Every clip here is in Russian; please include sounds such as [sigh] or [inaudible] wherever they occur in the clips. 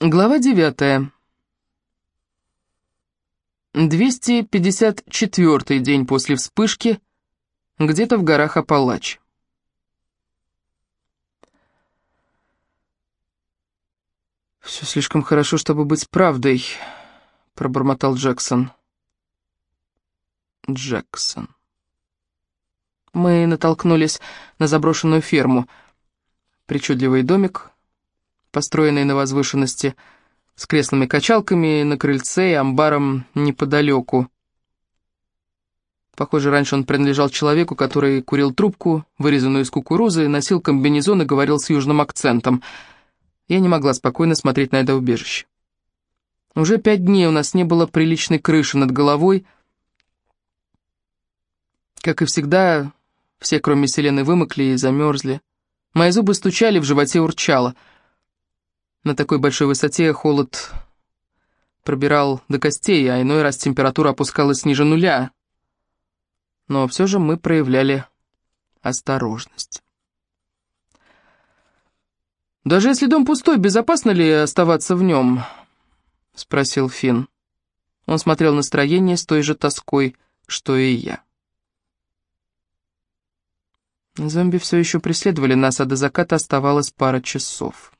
Глава 9. 254 день после вспышки, где-то в горах Апалач. «Все слишком хорошо, чтобы быть правдой», — пробормотал Джексон. Джексон. Мы натолкнулись на заброшенную ферму. Причудливый домик, построенный на возвышенности, с креслами-качалками на крыльце и амбаром неподалеку. Похоже, раньше он принадлежал человеку, который курил трубку, вырезанную из кукурузы, носил комбинезон и говорил с южным акцентом. Я не могла спокойно смотреть на это убежище. Уже пять дней у нас не было приличной крыши над головой. Как и всегда, все, кроме Селены, вымокли и замерзли. Мои зубы стучали, в животе урчало — на такой большой высоте холод пробирал до костей, а иной раз температура опускалась ниже нуля. Но все же мы проявляли осторожность. «Даже если дом пустой, безопасно ли оставаться в нем?» — спросил Финн. Он смотрел на строение с той же тоской, что и я. Зомби все еще преследовали нас, а до заката оставалось пара часов.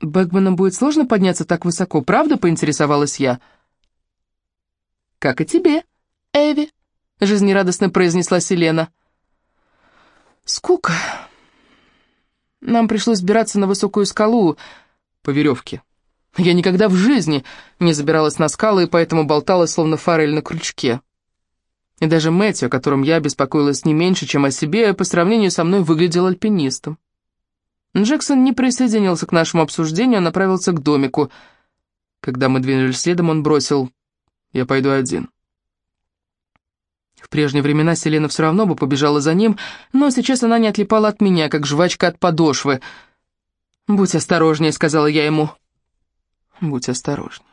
«Бэгманам будет сложно подняться так высоко, правда?» — поинтересовалась я. «Как и тебе, Эви», — жизнерадостно произнесла Селена. «Скука. Нам пришлось сбираться на высокую скалу по веревке. Я никогда в жизни не забиралась на скалы, и поэтому болталась, словно форель на крючке. И даже Мэтью, о котором я беспокоилась не меньше, чем о себе, по сравнению со мной выглядел альпинистом. Джексон не присоединился к нашему обсуждению, а направился к домику. Когда мы двинулись следом, он бросил «Я пойду один». В прежние времена Селена все равно бы побежала за ним, но сейчас она не отлипала от меня, как жвачка от подошвы. «Будь осторожнее», — сказала я ему. «Будь осторожнее».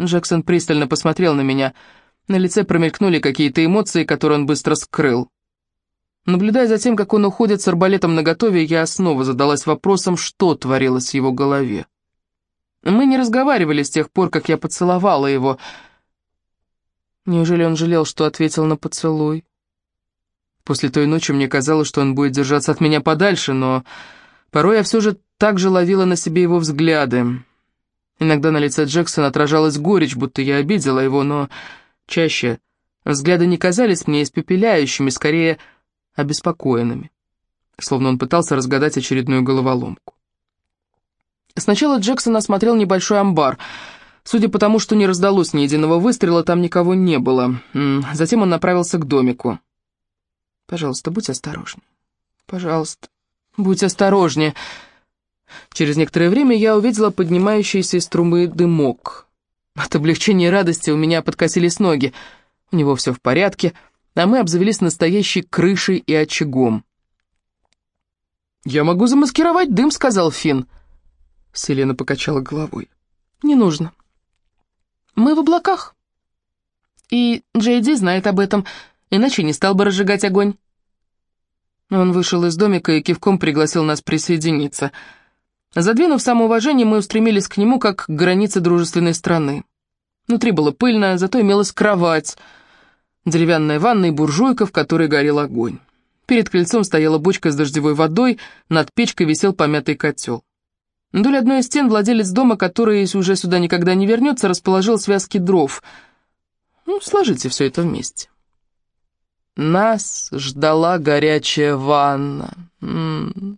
Джексон пристально посмотрел на меня. На лице промелькнули какие-то эмоции, которые он быстро скрыл. Наблюдая за тем, как он уходит с арбалетом наготове, я снова задалась вопросом, что творилось в его голове. Мы не разговаривали с тех пор, как я поцеловала его. Неужели он жалел, что ответил на поцелуй? После той ночи мне казалось, что он будет держаться от меня подальше, но порой я все же так же ловила на себе его взгляды. Иногда на лице Джексона отражалась горечь, будто я обидела его, но чаще взгляды не казались мне испепеляющими, скорее обеспокоенными, словно он пытался разгадать очередную головоломку. Сначала Джексон осмотрел небольшой амбар. Судя по тому, что не раздалось ни единого выстрела, там никого не было. Затем он направился к домику. «Пожалуйста, будь осторожнее. Пожалуйста, будь осторожнее». Через некоторое время я увидела поднимающийся из трубы дымок. От облегчения и радости у меня подкосились ноги. У него все в порядке — а мы обзавелись настоящей крышей и очагом. «Я могу замаскировать дым», — сказал Финн. Селена покачала головой. «Не нужно. Мы в облаках. И Джейди знает об этом, иначе не стал бы разжигать огонь». Он вышел из домика и кивком пригласил нас присоединиться. Задвинув самоуважение, мы устремились к нему, как к границе дружественной страны. Внутри было пыльно, зато имелась кровать — деревянная ванна и буржуйка, в которой горел огонь. Перед крыльцом стояла бочка с дождевой водой, над печкой висел помятый котел. Вдоль одной из стен владелец дома, который уже сюда никогда не вернется, расположил связки дров. Ну, сложите все это вместе. Нас ждала горячая ванна. М -м -м.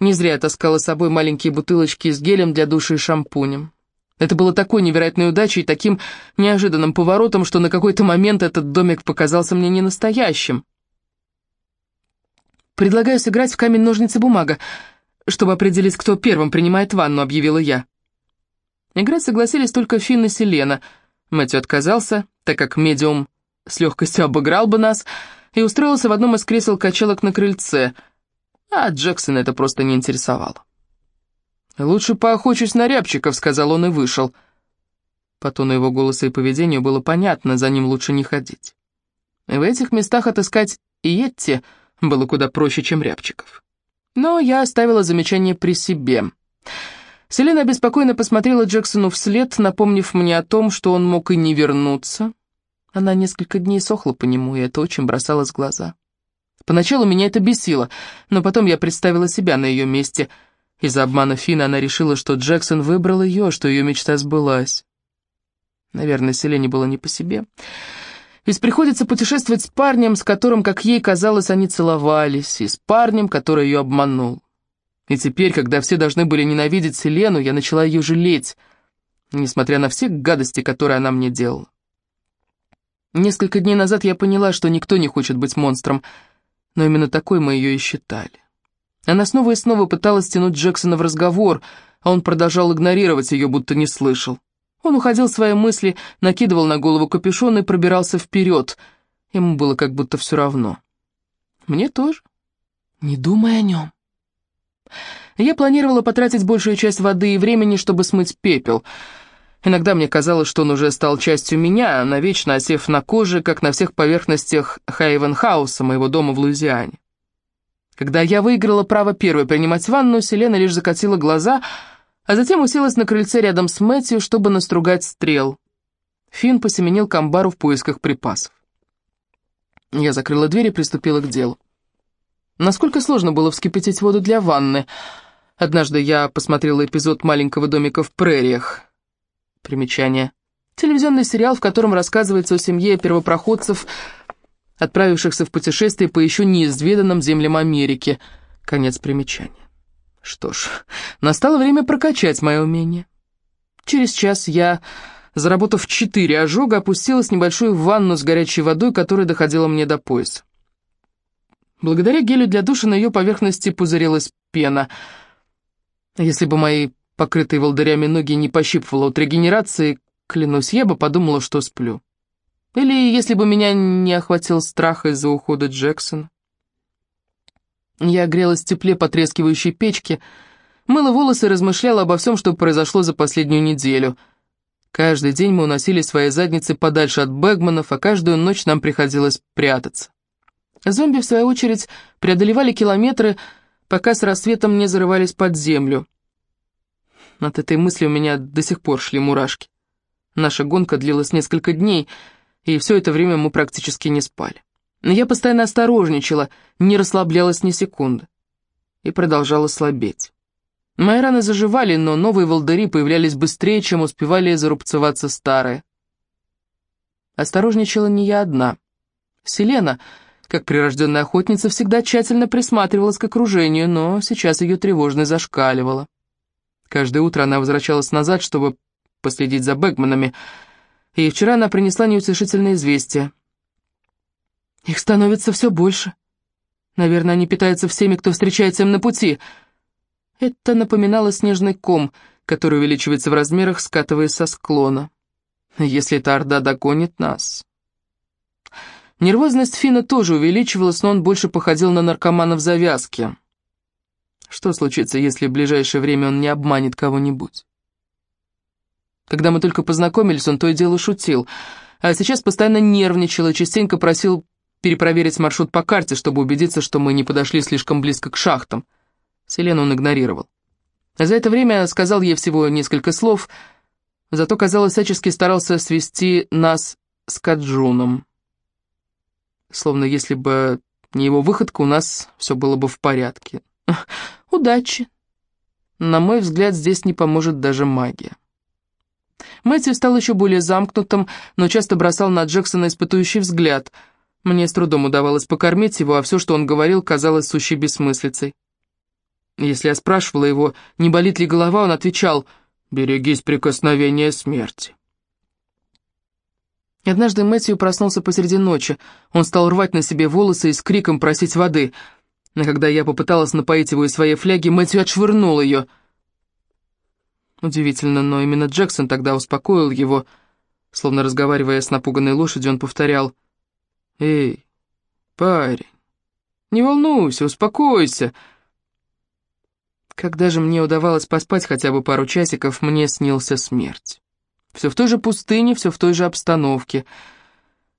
Не зря я таскала с собой маленькие бутылочки с гелем для души и шампунем. Это было такой невероятной удачей и таким неожиданным поворотом, что на какой-то момент этот домик показался мне ненастоящим. «Предлагаю сыграть в камень-ножницы-бумага, чтобы определить, кто первым принимает ванну», — объявила я. Играть согласились только Финн и Селена. Мэтью отказался, так как медиум с легкостью обыграл бы нас, и устроился в одном из кресел качалок на крыльце, а Джексона это просто не интересовало. «Лучше поохочусь на рябчиков», — сказал он и вышел. По тону его голоса и поведению было понятно, за ним лучше не ходить. В этих местах отыскать Иетти было куда проще, чем рябчиков. Но я оставила замечание при себе — Селена беспокойно посмотрела Джексону вслед, напомнив мне о том, что он мог и не вернуться. Она несколько дней сохла по нему, и это очень бросалось в глаза. Поначалу меня это бесило, но потом я представила себя на ее месте. Из-за обмана Фина она решила, что Джексон выбрал ее, что ее мечта сбылась. Наверное, Селене было не по себе. Ведь приходится путешествовать с парнем, с которым, как ей казалось, они целовались, и с парнем, который ее обманул. И теперь, когда все должны были ненавидеть Селену, я начала ее жалеть, несмотря на все гадости, которые она мне делала. Несколько дней назад я поняла, что никто не хочет быть монстром, но именно такой мы ее и считали. Она снова и снова пыталась тянуть Джексона в разговор, а он продолжал игнорировать ее, будто не слышал. Он уходил в свои мысли, накидывал на голову капюшон и пробирался вперед. Ему было как будто все равно. Мне тоже. Не думай о нем. Я планировала потратить большую часть воды и времени, чтобы смыть пепел. Иногда мне казалось, что он уже стал частью меня, навечно осев на коже, как на всех поверхностях Хейвенхауса, моего дома в Луизиане. Когда я выиграла право первой принимать ванну, Селена лишь закатила глаза, а затем уселась на крыльце рядом с Мэтью, чтобы настругать стрел. Финн посеменил к амбару в поисках припасов. Я закрыла дверь и приступила к делу. Насколько сложно было вскипятить воду для ванны? Однажды я посмотрела эпизод «Маленького домика в прериях». Примечание. Телевизионный сериал, в котором рассказывается о семье первопроходцев, отправившихся в путешествие по еще неизведанным землям Америки. Конец примечания. Что ж, настало время прокачать мое умение. Через час я, заработав четыре ожога, опустилась в небольшую ванну с горячей водой, которая доходила мне до пояса. Благодаря гелю для душа на ее поверхности пузырилась пена. Если бы мои покрытые волдырями ноги не пощипывало от регенерации, клянусь, я бы подумала, что сплю. Или если бы меня не охватил страх из-за ухода Джексона. Я грелась в тепле потрескивающей печки, мыла волосы и размышляла обо всем, что произошло за последнюю неделю. Каждый день мы уносили свои задницы подальше от Бэгманов, а каждую ночь нам приходилось прятаться. Зомби, в свою очередь, преодолевали километры, пока с рассветом не зарывались под землю. От этой мысли у меня до сих пор шли мурашки. Наша гонка длилась несколько дней, и все это время мы практически не спали. Но я постоянно осторожничала, не расслаблялась ни секунды. И продолжала слабеть. Мои раны заживали, но новые волдыри появлялись быстрее, чем успевали зарубцеваться старые. Осторожничала не я одна. Селена как прирожденная охотница, всегда тщательно присматривалась к окружению, но сейчас ее тревожность зашкаливала. Каждое утро она возвращалась назад, чтобы последить за Бэгманами, и вчера она принесла неутешительное известие. «Их становится все больше. Наверное, они питаются всеми, кто встречается им на пути». Это напоминало снежный ком, который увеличивается в размерах, скатываясь со склона. «Если эта орда догонит нас...» Нервозность Фина тоже увеличивалась, но он больше походил на наркомана в завязке. Что случится, если в ближайшее время он не обманет кого-нибудь? Когда мы только познакомились, он то и дело шутил, а сейчас постоянно нервничал и частенько просил перепроверить маршрут по карте, чтобы убедиться, что мы не подошли слишком близко к шахтам. Селену он игнорировал. За это время сказал ей всего несколько слов, зато, казалось, всячески старался свести нас с Каджуном словно если бы не его выходка, у нас все было бы в порядке. [laughs] Удачи. На мой взгляд, здесь не поможет даже магия. Мэтью стал еще более замкнутым, но часто бросал на Джексона испытующий взгляд. Мне с трудом удавалось покормить его, а все, что он говорил, казалось сущей бессмыслицей. Если я спрашивала его, не болит ли голова, он отвечал «Берегись прикосновения смерти». Однажды Мэтью проснулся посреди ночи. Он стал рвать на себе волосы и с криком просить воды. Но когда я попыталась напоить его из своей фляги, Мэтью отшвырнул ее. Удивительно, но именно Джексон тогда успокоил его. Словно разговаривая с напуганной лошадью, он повторял. «Эй, парень, не волнуйся, успокойся». Когда же мне удавалось поспать хотя бы пару часиков, мне снился смерть. Все в той же пустыне, все в той же обстановке.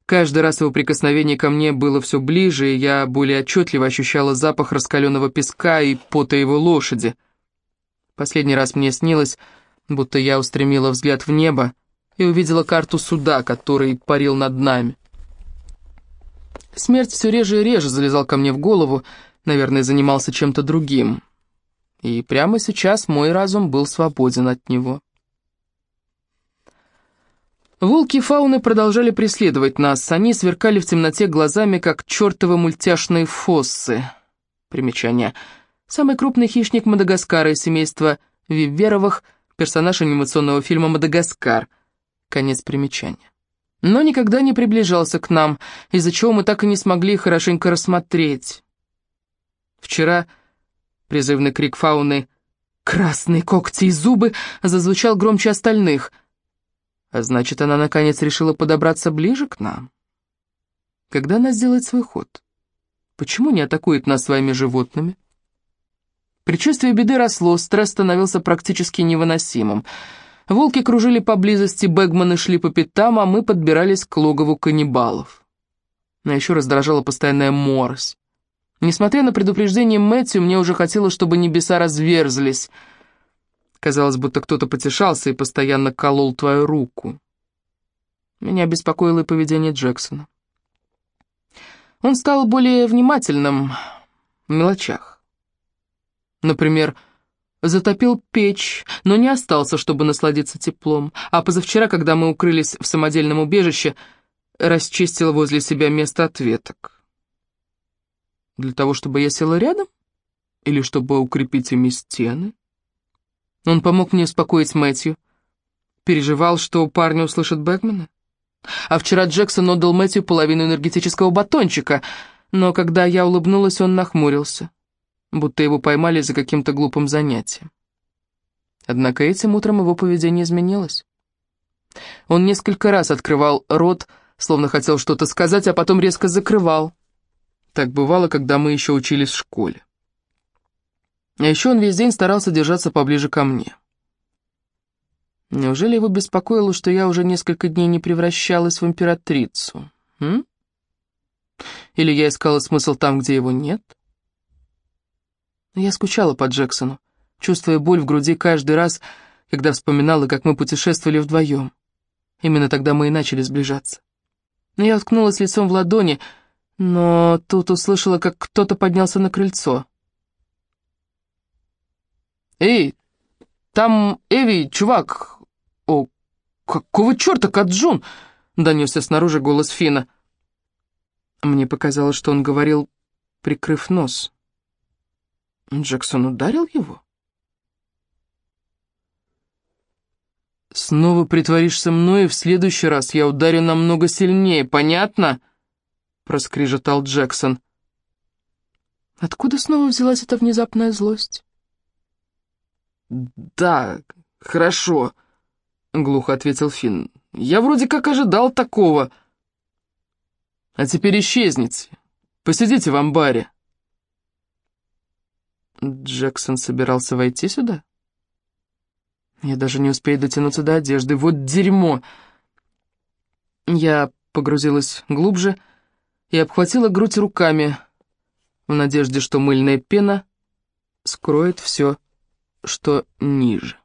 Каждый раз его прикосновение ко мне было все ближе, и я более отчетливо ощущала запах раскаленного песка и пота его лошади. Последний раз мне снилось, будто я устремила взгляд в небо и увидела карту суда, который парил над нами. Смерть все реже и реже залезал ко мне в голову, наверное, занимался чем-то другим. И прямо сейчас мой разум был свободен от него. Волки фауны продолжали преследовать нас. Они сверкали в темноте глазами, как чертовы мультяшные фоссы. Примечание. Самый крупный хищник Мадагаскара из семейства Виверовых, персонаж анимационного фильма «Мадагаскар». Конец примечания. Но никогда не приближался к нам, из-за чего мы так и не смогли хорошенько рассмотреть. Вчера призывный крик фауны «Красные когти и зубы!» зазвучал громче остальных — а значит, она наконец решила подобраться ближе к нам. Когда она сделает свой ход? Почему не атакует нас своими животными? Предчувствие беды росло, стресс становился практически невыносимым. Волки кружили поблизости, бэгманы шли по пятам, а мы подбирались к логову каннибалов. А еще раздражала постоянная морось. Несмотря на предупреждение Мэтью, мне уже хотелось, чтобы небеса разверзлись — Казалось, будто кто-то потешался и постоянно колол твою руку. Меня беспокоило и поведение Джексона. Он стал более внимательным в мелочах. Например, затопил печь, но не остался, чтобы насладиться теплом, а позавчера, когда мы укрылись в самодельном убежище, расчистил возле себя место ответок. Для того, чтобы я села рядом? Или чтобы укрепить ими стены? Он помог мне успокоить Мэтью. Переживал, что парни услышат Бэкмана. А вчера Джексон отдал Мэтью половину энергетического батончика, но когда я улыбнулась, он нахмурился, будто его поймали за каким-то глупым занятием. Однако этим утром его поведение изменилось. Он несколько раз открывал рот, словно хотел что-то сказать, а потом резко закрывал. Так бывало, когда мы еще учились в школе. А еще он весь день старался держаться поближе ко мне. Неужели его беспокоило, что я уже несколько дней не превращалась в императрицу? М? Или я искала смысл там, где его нет? Я скучала по Джексону, чувствуя боль в груди каждый раз, когда вспоминала, как мы путешествовали вдвоем. Именно тогда мы и начали сближаться. Но я уткнулась лицом в ладони, но тут услышала, как кто-то поднялся на крыльцо. «Эй, там Эви, чувак! О, какого черта, Каджун?» — донесся снаружи голос Фина. Мне показалось, что он говорил, прикрыв нос. Джексон ударил его? «Снова притворишься мной, и в следующий раз я ударю намного сильнее, понятно?» — проскрежетал Джексон. Откуда снова взялась эта внезапная злость? «Да, хорошо», — глухо ответил Финн. «Я вроде как ожидал такого». «А теперь исчезните. Посидите в амбаре». Джексон собирался войти сюда? Я даже не успею дотянуться до одежды. Вот дерьмо! Я погрузилась глубже и обхватила грудь руками, в надежде, что мыльная пена скроет все что ниже.